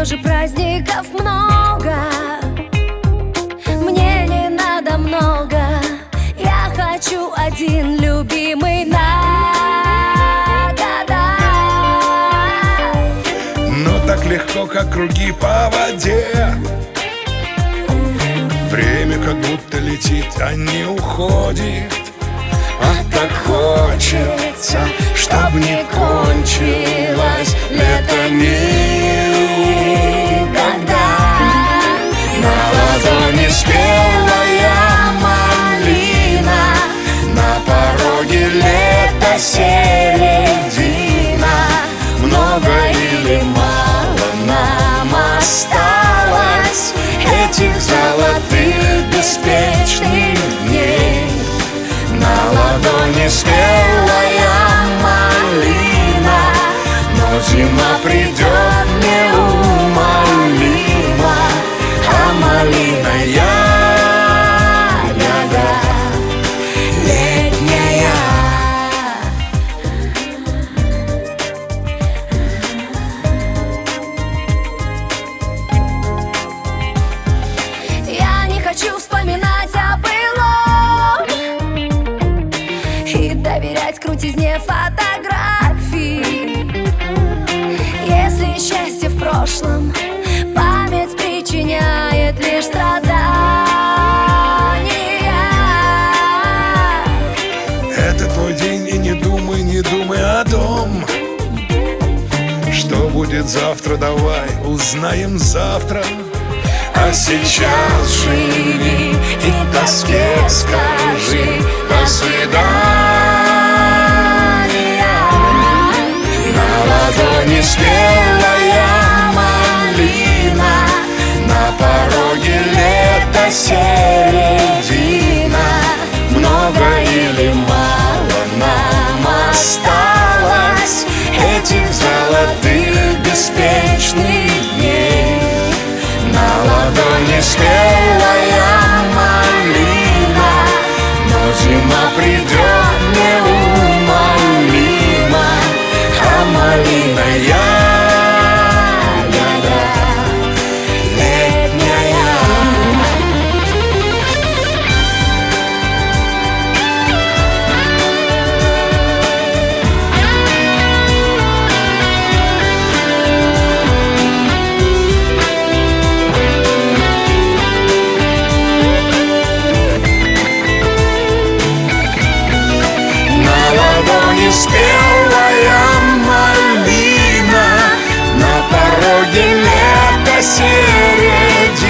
тоже праздников много. Мне не надо много. Я хочу один любимый на года. Но так легко, как круги по воде. Время как будто летит, а не уходит. А так хочется, чтоб не кончилось лето не середина Много или мало нам осталось Этих золотых беспечных дней. На ладони спелая счастье в прошлом. Память причиняет лишь страдания. Это твой день и не думай, не думай о том Что будет завтра, давай узнаем завтра. А сейчас живи и тоске скажи До свидания На ладони спелая середина. Много или мало нам осталось Этих золотых беспечных дней. На ладони спелая ладони спелая малина. На пороге лето середина.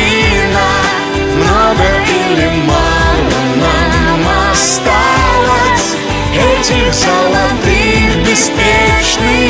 Много или мало нам осталось Этих золотых беспечных